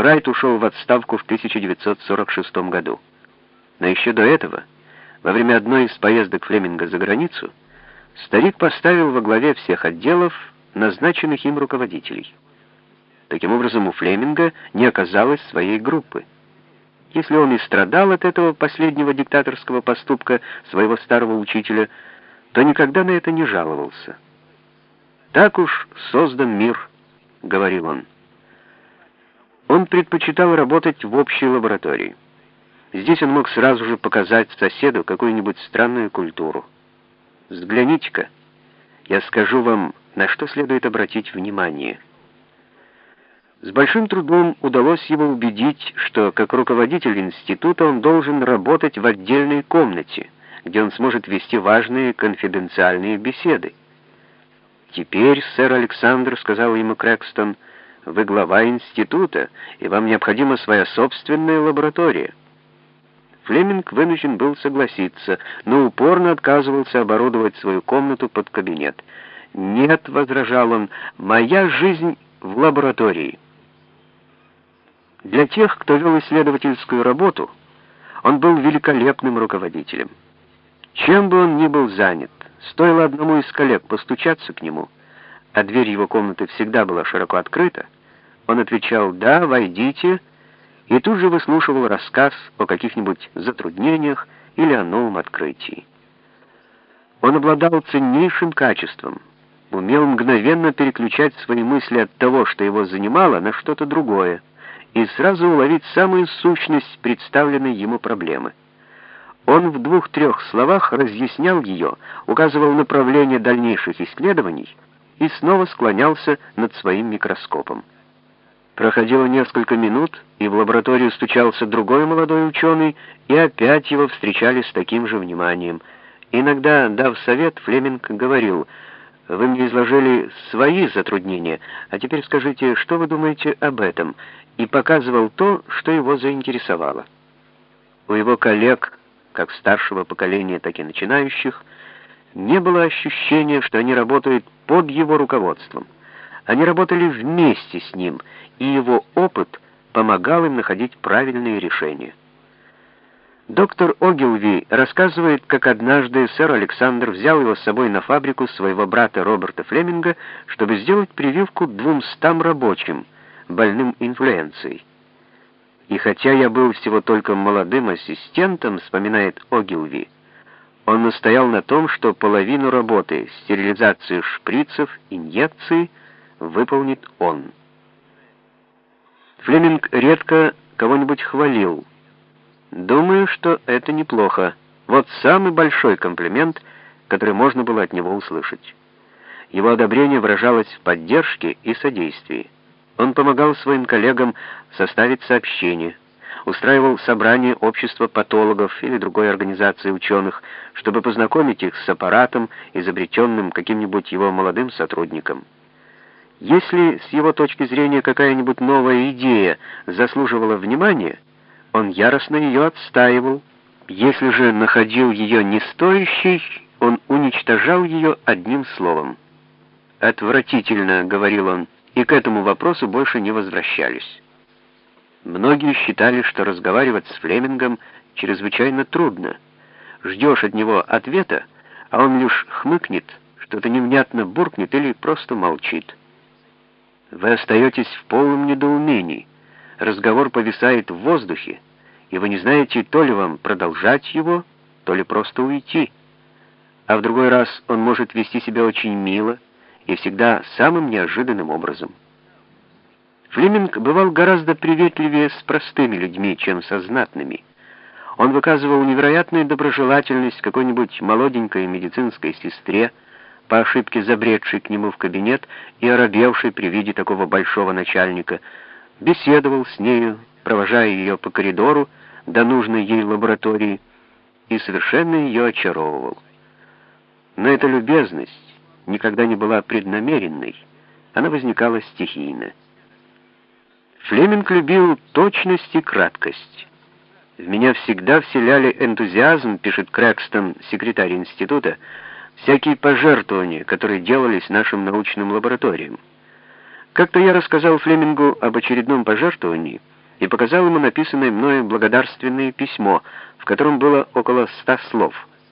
Райт ушел в отставку в 1946 году. Но еще до этого, во время одной из поездок Флеминга за границу, старик поставил во главе всех отделов назначенных им руководителей. Таким образом, у Флеминга не оказалось своей группы. Если он и страдал от этого последнего диктаторского поступка своего старого учителя, то никогда на это не жаловался. «Так уж создан мир», — говорил он. Он предпочитал работать в общей лаборатории. Здесь он мог сразу же показать соседу какую-нибудь странную культуру. Взгляните-ка, я скажу вам, на что следует обратить внимание. С большим трудом удалось его убедить, что как руководитель института он должен работать в отдельной комнате, где он сможет вести важные конфиденциальные беседы. «Теперь, сэр Александр, — сказал ему Крэкстон, — вы глава института, и вам необходима своя собственная лаборатория». Флеминг вынужден был согласиться, но упорно отказывался оборудовать свою комнату под кабинет. «Нет», — возражал он, — «моя жизнь в лаборатории». Для тех, кто вел исследовательскую работу, он был великолепным руководителем. Чем бы он ни был занят, стоило одному из коллег постучаться к нему — а дверь его комнаты всегда была широко открыта, он отвечал «Да, войдите», и тут же выслушивал рассказ о каких-нибудь затруднениях или о новом открытии. Он обладал ценнейшим качеством, умел мгновенно переключать свои мысли от того, что его занимало, на что-то другое, и сразу уловить самую сущность представленной ему проблемы. Он в двух-трех словах разъяснял ее, указывал направление дальнейших исследований, и снова склонялся над своим микроскопом. Проходило несколько минут, и в лабораторию стучался другой молодой ученый, и опять его встречали с таким же вниманием. Иногда, дав совет, Флеминг говорил, «Вы мне изложили свои затруднения, а теперь скажите, что вы думаете об этом?» и показывал то, что его заинтересовало. У его коллег, как старшего поколения, так и начинающих, не было ощущения, что они работают под его руководством. Они работали вместе с ним, и его опыт помогал им находить правильные решения. Доктор Огилви рассказывает, как однажды сэр Александр взял его с собой на фабрику своего брата Роберта Флеминга, чтобы сделать прививку двумстам рабочим, больным инфлюенцией. И хотя я был всего только молодым ассистентом, вспоминает Огилви, он настоял на том, что половину работы, стерилизацию шприцев, инъекций, выполнит он. Флеминг редко кого-нибудь хвалил. Думаю, что это неплохо. Вот самый большой комплимент, который можно было от него услышать. Его одобрение выражалось в поддержке и содействии. Он помогал своим коллегам составить сообщение, устраивал собрание общества патологов или другой организации ученых, чтобы познакомить их с аппаратом, изобретенным каким-нибудь его молодым сотрудником. Если с его точки зрения какая-нибудь новая идея заслуживала внимания, он яростно ее отстаивал. Если же находил ее не стоящей, он уничтожал ее одним словом. «Отвратительно», — говорил он, и к этому вопросу больше не возвращались. Многие считали, что разговаривать с Флемингом чрезвычайно трудно. Ждешь от него ответа, а он лишь хмыкнет, что-то невнятно буркнет или просто молчит. Вы остаетесь в полном недоумении. Разговор повисает в воздухе, и вы не знаете, то ли вам продолжать его, то ли просто уйти. А в другой раз он может вести себя очень мило и всегда самым неожиданным образом. Флеминг бывал гораздо приветливее с простыми людьми, чем со знатными. Он выказывал невероятную доброжелательность какой-нибудь молоденькой медицинской сестре, по ошибке забредшей к нему в кабинет и оробевшей при виде такого большого начальника, беседовал с нею, провожая ее по коридору до нужной ей лаборатории, и совершенно ее очаровывал. Но эта любезность никогда не была преднамеренной, она возникала стихийно. Флеминг любил точность и краткость. В меня всегда вселяли энтузиазм, пишет Крэкстон, секретарь института, всякие пожертвования, которые делались нашим научным лабораториям. Как-то я рассказал Флемингу об очередном пожертвовании и показал ему написанное мною благодарственное письмо, в котором было около ста слов.